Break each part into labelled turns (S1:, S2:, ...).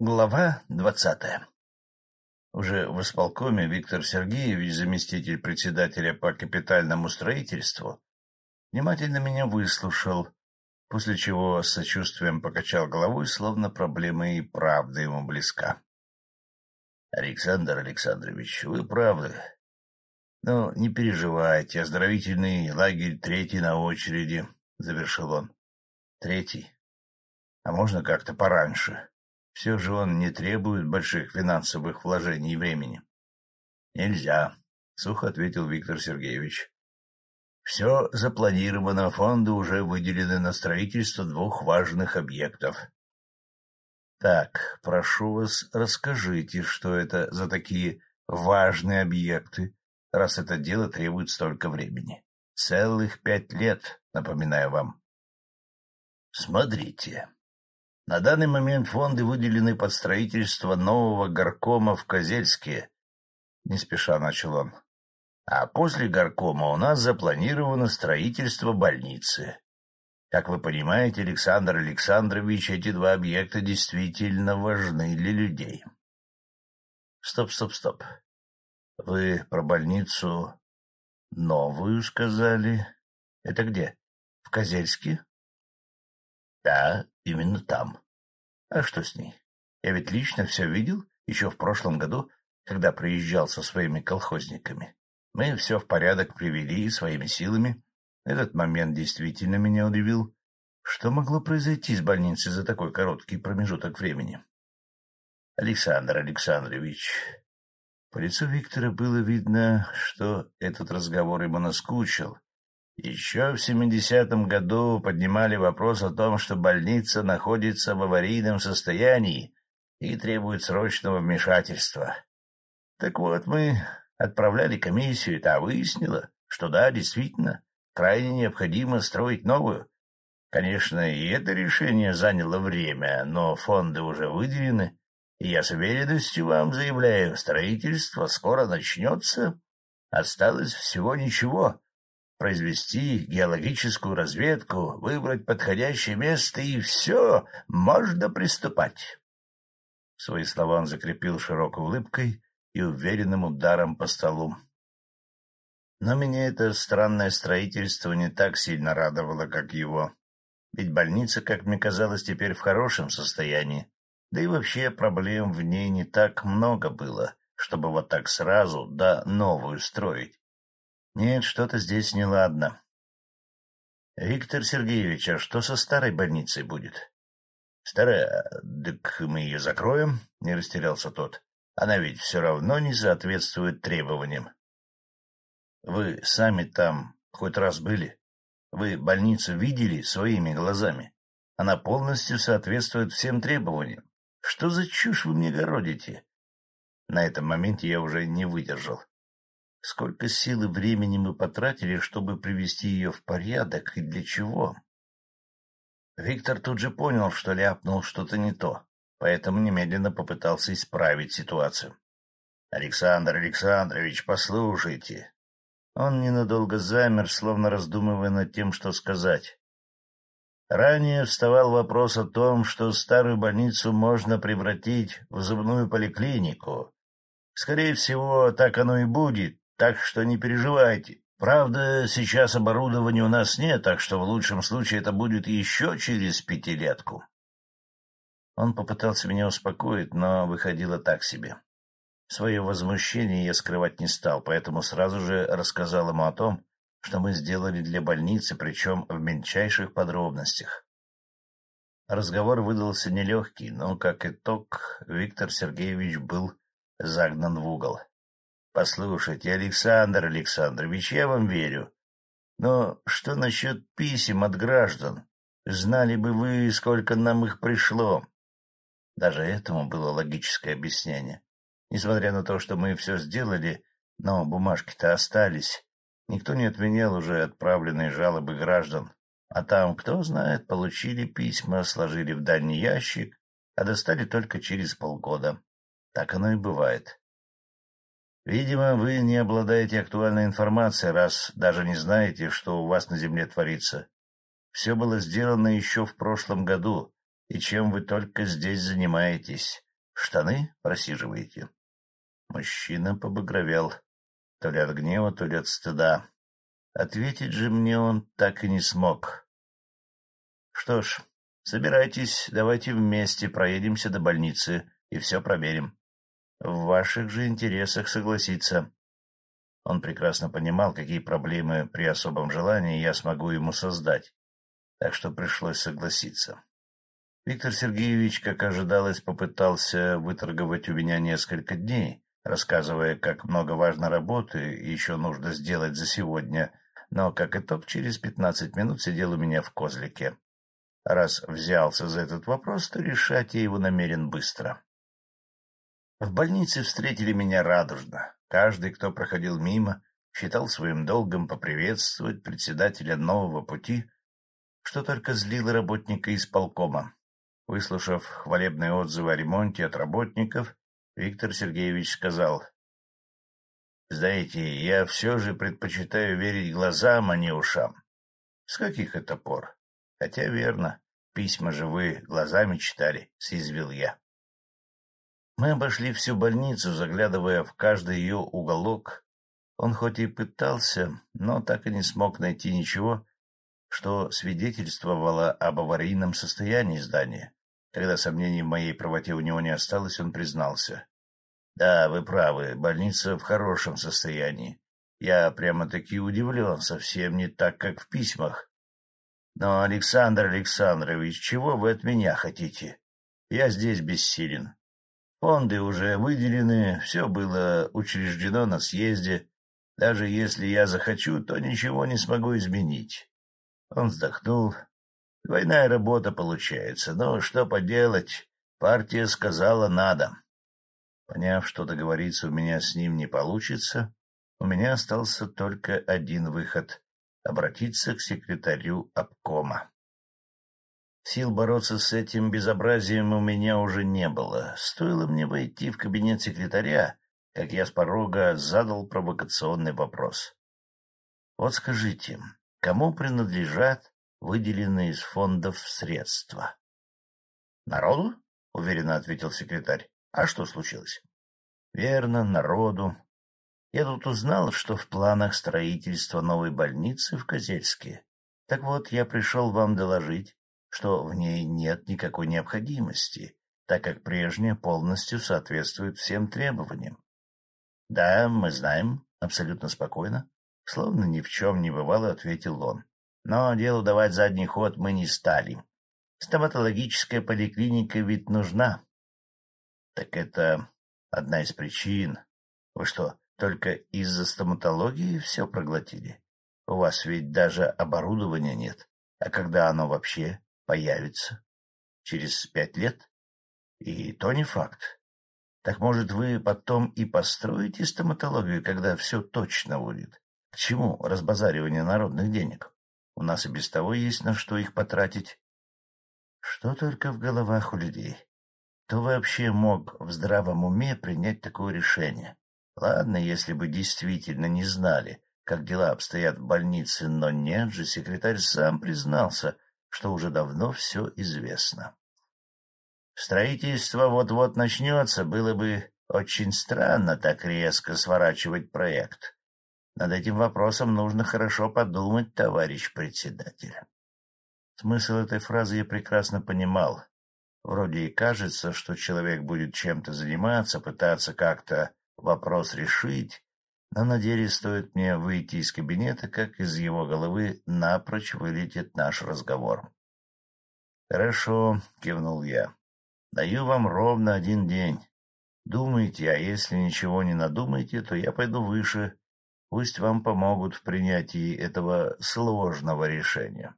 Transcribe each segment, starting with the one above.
S1: Глава двадцатая Уже в исполкоме Виктор Сергеевич, заместитель председателя по капитальному строительству, внимательно меня выслушал, после чего с сочувствием покачал головой, словно проблема и правда ему близка. — Александр Александрович, вы правы. Но не переживайте, оздоровительный лагерь третий на очереди, — завершил он. — Третий? А можно как-то пораньше? Все же он не требует больших финансовых вложений и времени. — Нельзя, — сухо ответил Виктор Сергеевич. — Все запланировано, фонды уже выделены на строительство двух важных объектов. — Так, прошу вас, расскажите, что это за такие важные объекты, раз это дело требует столько времени. Целых пять лет, напоминаю вам. — Смотрите, на данный момент фонды выделены под строительство нового горкома в Козельске, — не спеша начал он. А после горкома у нас запланировано строительство больницы. Как вы понимаете, Александр Александрович, эти два объекта действительно важны для людей. Стоп, стоп, стоп. Вы про больницу новую сказали? Это где? В Козельске? Да, именно там. А что с ней? Я ведь лично все видел еще в прошлом году, когда приезжал со своими колхозниками. Мы все в порядок привели своими силами. Этот момент действительно меня удивил. Что могло произойти с больницей за такой короткий промежуток времени? Александр Александрович... По лицу Виктора было видно, что этот разговор ему наскучил, еще в 70-м году поднимали вопрос о том, что больница находится в аварийном состоянии и требует срочного вмешательства. Так вот, мы отправляли комиссию, и та выяснила, что да, действительно, крайне необходимо строить новую. Конечно, и это решение заняло время, но фонды уже выделены, и я с уверенностью вам заявляю, строительство скоро начнется. Осталось всего ничего произвести геологическую разведку, выбрать подходящее место, и все, можно приступать. Свои слова он закрепил широкой улыбкой и уверенным ударом по столу. Но меня это странное строительство не так сильно радовало, как его. Ведь больница, как мне казалось, теперь в хорошем состоянии, да и вообще проблем в ней не так много было, чтобы вот так сразу, да, новую строить. Нет, что-то здесь неладно. — Виктор Сергеевич, а что со старой больницей будет? — Старая? Так мы ее закроем, — не растерялся тот. — Она ведь все равно не соответствует требованиям. — Вы сами там хоть раз были? Вы больницу видели своими глазами? Она полностью соответствует всем требованиям. Что за чушь вы мне городите? На этом моменте я уже не выдержал. Сколько сил и времени мы потратили, чтобы привести ее в порядок, и для чего? Виктор тут же понял, что ляпнул что-то не то, поэтому немедленно попытался исправить ситуацию. — Александр Александрович, послушайте. Он ненадолго замер, словно раздумывая над тем, что сказать. Ранее вставал вопрос о том, что старую больницу можно превратить в зубную поликлинику. Скорее всего, так оно и будет, так что не переживайте. Правда, сейчас оборудования у нас нет, так что в лучшем случае это будет еще через пятилетку. Он попытался меня успокоить, но выходило так себе. Свое возмущение я скрывать не стал, поэтому сразу же рассказал ему о том, что мы сделали для больницы, причем в мельчайших подробностях. Разговор выдался нелегкий, но, как итог, Виктор Сергеевич был загнан в угол. Послушайте, Александр Александрович, я вам верю. Но что насчет писем от граждан? Знали бы вы, сколько нам их пришло. Даже этому было логическое объяснение. Несмотря на то, что мы все сделали, но бумажки-то остались. Никто не отменял уже отправленные жалобы граждан. А там, кто знает, получили письма, сложили в дальний ящик, а достали только через полгода. Так оно и бывает. Видимо, вы не обладаете актуальной информацией, раз даже не знаете, что у вас на Земле творится. Все было сделано еще в прошлом году, и чем вы только здесь занимаетесь. Штаны просиживаете? Мужчина побагровел, то ли от гнева, то ли от стыда. Ответить же мне он так и не смог. Что ж, собирайтесь, давайте вместе проедемся до больницы и все проверим. В ваших же интересах согласиться. Он прекрасно понимал, какие проблемы при особом желании я смогу ему создать, так что пришлось согласиться. Виктор Сергеевич, как ожидалось, попытался выторговать у меня несколько дней, рассказывая, как много важной работы еще нужно сделать за сегодня, но, как итог, через пятнадцать минут сидел у меня в козлике. Раз взялся за этот вопрос, то решать я его намерен быстро. В больнице встретили меня радужно. Каждый, кто проходил мимо, считал своим долгом поприветствовать председателя нового пути, что только злило работника исполкома. Выслушав хвалебные отзывы о ремонте от работников, Виктор Сергеевич сказал, — Знаете, я все же предпочитаю верить глазам, а не ушам. С каких это пор? Хотя верно, письма же вы глазами читали, — съязвил я. Мы обошли всю больницу, заглядывая в каждый ее уголок. Он хоть и пытался, но так и не смог найти ничего, что свидетельствовало об аварийном состоянии здания. Когда сомнений в моей правоте у него не осталось, он признался. — Да, вы правы, больница в хорошем состоянии. Я прямо-таки удивлен, совсем не так, как в письмах. Но, Александр Александрович, чего вы от меня хотите? Я здесь бессилен. Фонды уже выделены, все было учреждено на съезде. Даже если я захочу, то ничего не смогу изменить. Он вздохнул. Двойная работа получается, но что поделать, партия сказала надо. Поняв, что договориться у меня с ним не получится, у меня остался только один выход — обратиться к секретарю обкома. Сил бороться с этим безобразием у меня уже не было. Стоило мне войти в кабинет секретаря, как я с порога задал провокационный вопрос. — Вот скажите, кому принадлежат выделенные из фондов средства? — Народу? — уверенно ответил секретарь. — А что случилось? — Верно, народу. Я тут узнал, что в планах строительства новой больницы в Козельске. Так вот, я пришел вам доложить, что в ней нет никакой необходимости, так как прежняя полностью соответствует всем требованиям. — Да, мы знаем, — абсолютно спокойно, словно ни в чем не бывало, ответил он. — Но делу давать задний ход мы не стали. Стоматологическая поликлиника ведь нужна. — Так это одна из причин. Вы что, только из-за стоматологии все проглотили? У вас ведь даже оборудования нет. А когда оно вообще появится. Через пять лет? И то не факт. Так, может, вы потом и построите стоматологию, когда все точно будет? К чему разбазаривание народных денег? У нас и без того есть на что их потратить. Что только в головах у людей. Кто вообще мог в здравом уме принять такое решение? Ладно, если бы действительно не знали, как дела обстоят в больнице, но нет же, секретарь сам признался, что уже давно все известно. Строительство вот-вот начнется, было бы очень странно так резко сворачивать проект. Над этим вопросом нужно хорошо подумать, товарищ председатель. Смысл этой фразы я прекрасно понимал. Вроде и кажется, что человек будет чем-то заниматься, пытаться как-то вопрос решить, но на деле стоит мне выйти из кабинета, как из его головы напрочь вылетит наш разговор. — Хорошо, — кивнул я. — Даю вам ровно один день. Думайте, а если ничего не надумаете, то я пойду выше. Пусть вам помогут в принятии этого сложного решения.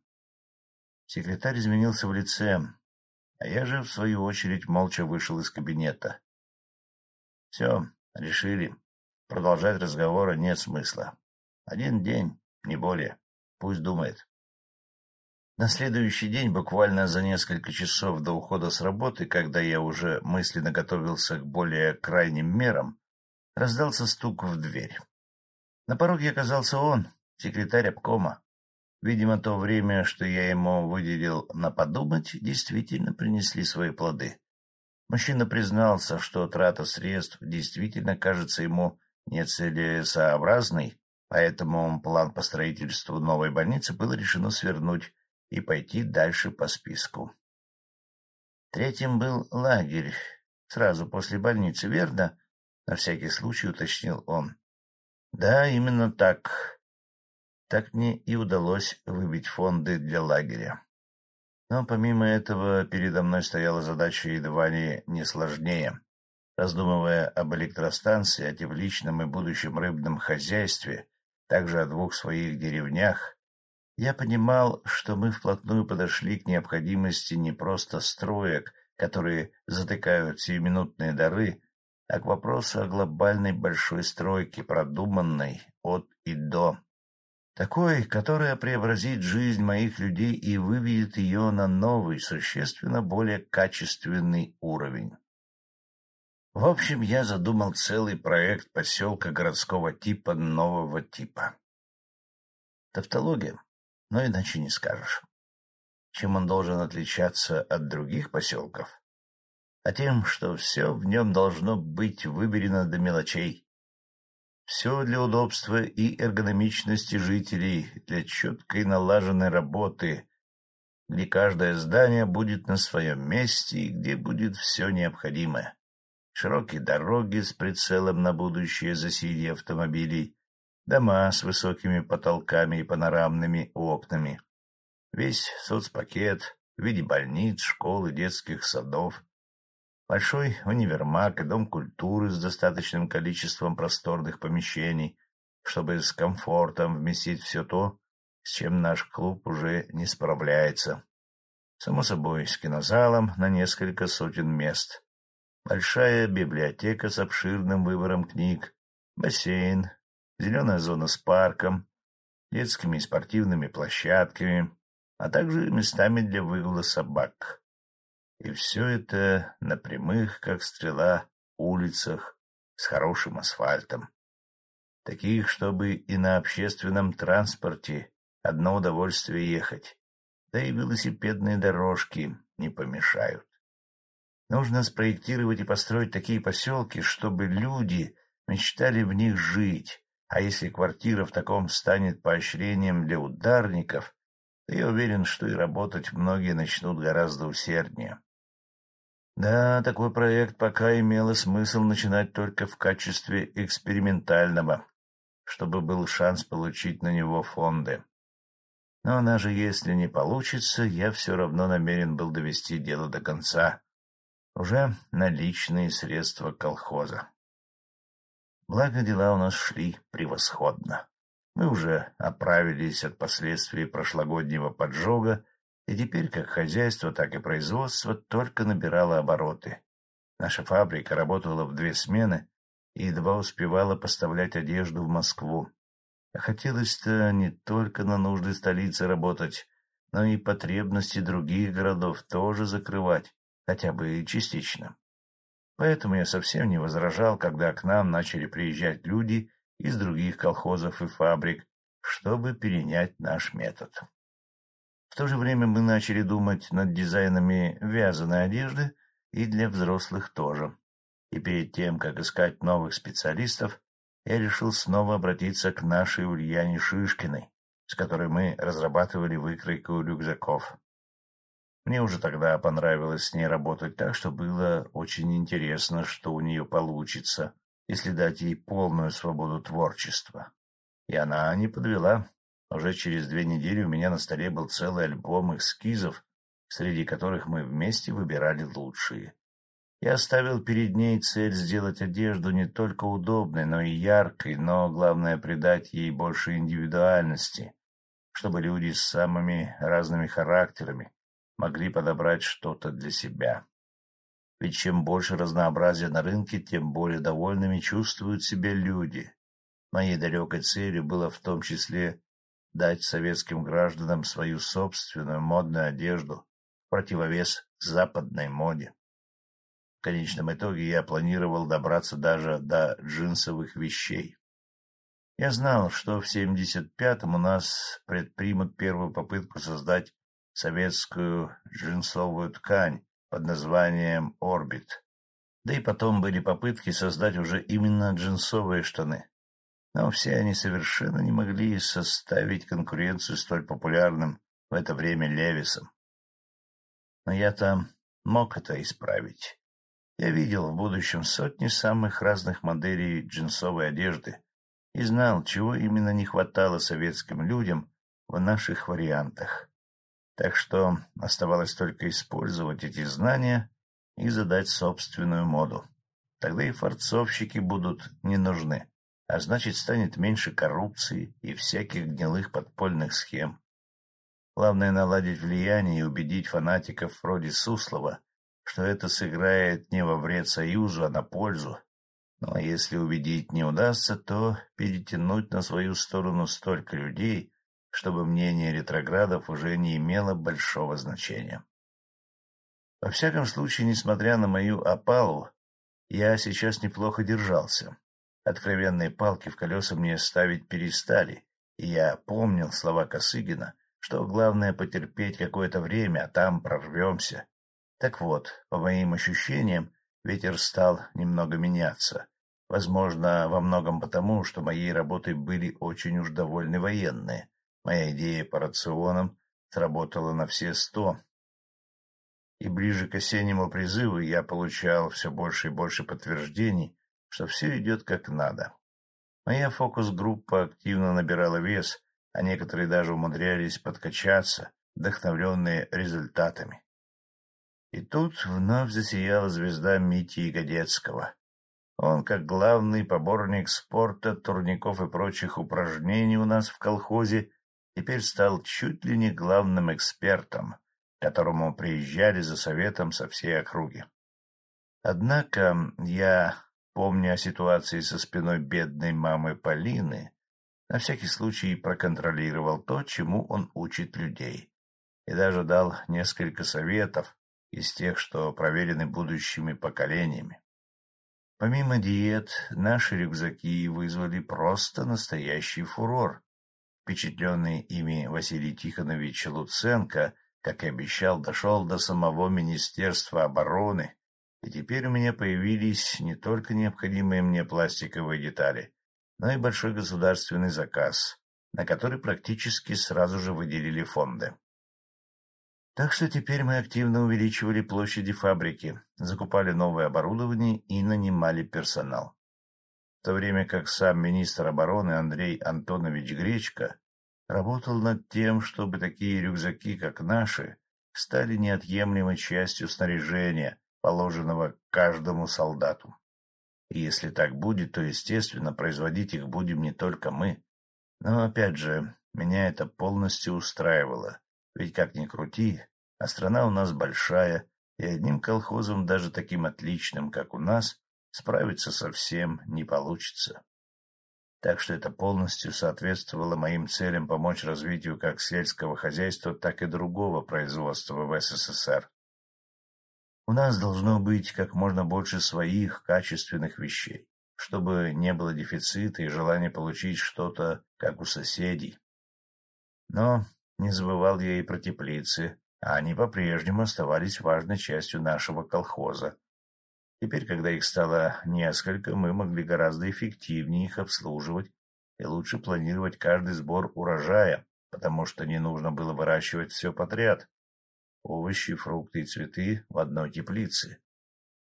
S1: Секретарь изменился в лице, а я же, в свою очередь, молча вышел из кабинета. — Все, решили. Продолжать разговоры нет смысла. Один день, не более. Пусть думает. На следующий день, буквально за несколько часов до ухода с работы, когда я уже мысленно готовился к более крайним мерам, раздался стук в дверь. На пороге оказался он, секретарь обкома. Видимо, то время, что я ему выделил на подумать, действительно принесли свои плоды. Мужчина признался, что трата средств действительно кажется ему нецелесообразной, поэтому план по строительству новой больницы было решено свернуть и пойти дальше по списку. Третьим был лагерь, сразу после больницы, верно? — на всякий случай уточнил он. — Да, именно так. Так мне и удалось выбить фонды для лагеря. Но помимо этого передо мной стояла задача едва ли не сложнее. Раздумывая об электростанции, о тепличном и будущем рыбном хозяйстве, также о двух своих деревнях, я понимал, что мы вплотную подошли к необходимости не просто строек, которые затыкают сиюминутные дары, а к вопросу о глобальной большой стройке, продуманной от и до. Такой, которая преобразит жизнь моих людей и выведет ее на новый, существенно более качественный уровень. В общем, я задумал целый проект поселка городского типа нового типа. Тавтология, но иначе не скажешь. Чем он должен отличаться от других поселков? А тем, что все в нем должно быть выберено до мелочей. Все для удобства и эргономичности жителей, для четкой налаженной работы, где каждое здание будет на своем месте и где будет все необходимое. Широкие дороги с прицелом на будущее засилье автомобилей, дома с высокими потолками и панорамными окнами, весь соцпакет в виде больниц, школ и детских садов, большой универмаг и дом культуры с достаточным количеством просторных помещений, чтобы с комфортом вместить все то, с чем наш клуб уже не справляется. Само собой, с кинозалом на несколько сотен мест. Большая библиотека с обширным выбором книг, бассейн, зеленая зона с парком, детскими и спортивными площадками, а также местами для выгула собак. И все это на прямых, как стрела, улицах с хорошим асфальтом. Таких, чтобы и на общественном транспорте одно удовольствие ехать, да и велосипедные дорожки не помешают. Нужно спроектировать и построить такие поселки, чтобы люди мечтали в них жить, а если квартира в таком станет поощрением для ударников, то я уверен, что и работать многие начнут гораздо усерднее. Да, такой проект пока имело смысл начинать только в качестве экспериментального, чтобы был шанс получить на него фонды. Но даже если не получится, я все равно намерен был довести дело до конца, уже на личные средства колхоза. Благо дела у нас шли превосходно. Мы уже оправились от последствий прошлогоднего поджога, и теперь как хозяйство, так и производство только набирало обороты. Наша фабрика работала в две смены и едва успевала поставлять одежду в Москву. А хотелось-то не только на нужды столицы работать, но и потребности других городов тоже закрывать, хотя бы частично. Поэтому я совсем не возражал, когда к нам начали приезжать люди из других колхозов и фабрик, чтобы перенять наш метод. В то же время мы начали думать над дизайнами вязаной одежды и для взрослых тоже. И перед тем, как искать новых специалистов, я решил снова обратиться к нашей Ульяне Шишкиной, с которой мы разрабатывали выкройку рюкзаков. Мне уже тогда понравилось с ней работать так, что было очень интересно, что у нее получится, если дать ей полную свободу творчества. И она не подвела. Уже через две недели у меня на столе был целый альбом эскизов, среди которых мы вместе выбирали лучшие. Я оставил перед ней цель сделать одежду не только удобной, но и яркой, но, главное, придать ей больше индивидуальности, чтобы люди с самыми разными характерами могли подобрать что-то для себя. Ведь чем больше разнообразия на рынке, тем более довольными чувствуют себя люди. Моей далекой целью было в том числе дать советским гражданам свою собственную модную одежду противовес западной моде. В конечном итоге я планировал добраться даже до джинсовых вещей. Я знал, что в 75-м у нас предпримут первую попытку создать советскую джинсовую ткань под названием «Орбит». Да и потом были попытки создать уже именно джинсовые штаны. Но все они совершенно не могли составить конкуренцию столь популярным в это время Левисом. Но я-то мог это исправить. Я видел в будущем сотни самых разных моделей джинсовой одежды и знал, чего именно не хватало советским людям в наших вариантах. Так что оставалось только использовать эти знания и задать собственную моду. Тогда и форцовщики будут не нужны, а значит, станет меньше коррупции и всяких гнилых подпольных схем. Главное — наладить влияние и убедить фанатиков вроде Суслова, что это сыграет не во вред Союзу, а на пользу. Ну а если убедить не удастся, то перетянуть на свою сторону столько людей, чтобы мнение ретроградов уже не имело большого значения. Во всяком случае, несмотря на мою опалу, я сейчас неплохо держался. Откровенные палки в колеса мне ставить перестали, и я помнил слова Косыгина — что главное потерпеть какое-то время, а там прорвемся. Так вот, по моим ощущениям, ветер стал немного меняться. Возможно, во многом потому, что моей работой были очень уж довольны военные. Моя идея по рационам сработала на все сто. И ближе к осеннему призыву я получал все больше и больше подтверждений, что все идет как надо. Моя фокус-группа активно набирала вес, а некоторые даже умудрялись подкачаться, вдохновленные результатами. И тут вновь засияла звезда Мити Ягодецкого. Он, как главный поборник спорта, турников и прочих упражнений у нас в колхозе, теперь стал чуть ли не главным экспертом, к которому приезжали за советом со всей округи. Однако я, помня о ситуации со спиной бедной мамы Полины, на всякий случай проконтролировал то, чему он учит людей, и даже дал несколько советов из тех, что проверены будущими поколениями. Помимо диет, наши рюкзаки вызвали просто настоящий фурор. Впечатленный ими Василий Тихонович Луценко, как и обещал, дошел до самого Министерства обороны, и теперь у меня появились не только необходимые мне пластиковые детали, но и большой государственный заказ, на который практически сразу же выделили фонды. Так что теперь мы активно увеличивали площади фабрики, закупали новое оборудование и нанимали персонал. То время как сам министр обороны Андрей Антонович Гречко работал над тем, чтобы такие рюкзаки, как наши, стали неотъемлемой частью снаряжения, положенного каждому солдату. И если так будет, то, естественно, производить их будем не только мы. Но, опять же, меня это полностью устраивало. Ведь, как ни крути, а страна у нас большая, и одним колхозом, даже таким отличным, как у нас, справиться совсем не получится. Так что это полностью соответствовало моим целям помочь развитию как сельского хозяйства, так и другого производства в СССР. У нас должно быть как можно больше своих качественных вещей, чтобы не было дефицита и желания получить что-то, как у соседей. Но не забывал я и про теплицы, а они по-прежнему оставались важной частью нашего колхоза. Теперь, когда их стало несколько, мы могли гораздо эффективнее их обслуживать и лучше планировать каждый сбор урожая, потому что не нужно было выращивать все подряд, овощи, фрукты и цветы в одной теплице.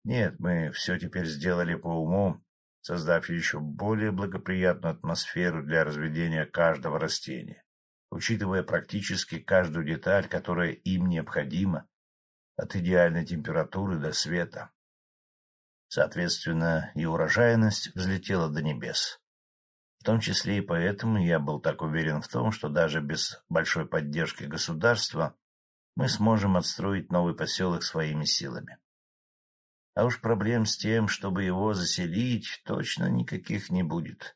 S1: Нет, мы все теперь сделали по уму, создав еще более благоприятную атмосферу для разведения каждого растения, учитывая практически каждую деталь, которая им необходима, от идеальной температуры до света. Соответственно, и урожайность взлетела до небес. В том числе и поэтому я был так уверен в том, что даже без большой поддержки государства мы сможем отстроить новый поселок своими силами. А уж проблем с тем, чтобы его заселить, точно никаких не будет.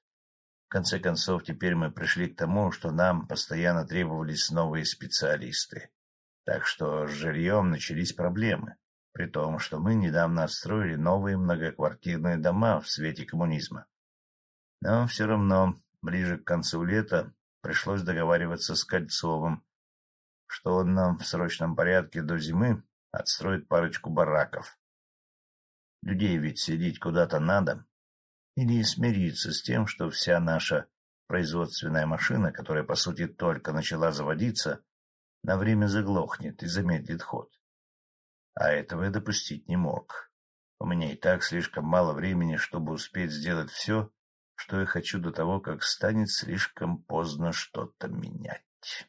S1: В конце концов, теперь мы пришли к тому, что нам постоянно требовались новые специалисты. Так что с жильем начались проблемы, при том, что мы недавно отстроили новые многоквартирные дома в свете коммунизма. Но все равно, ближе к концу лета, пришлось договариваться с Кольцовым, что он нам в срочном порядке до зимы отстроит парочку бараков. Людей ведь сидеть куда-то надо. Или смириться с тем, что вся наша производственная машина, которая, по сути, только начала заводиться, на время заглохнет и замедлит ход. А этого я допустить не мог. У меня и так слишком мало времени, чтобы успеть сделать все, что я хочу до того, как станет слишком поздно что-то менять.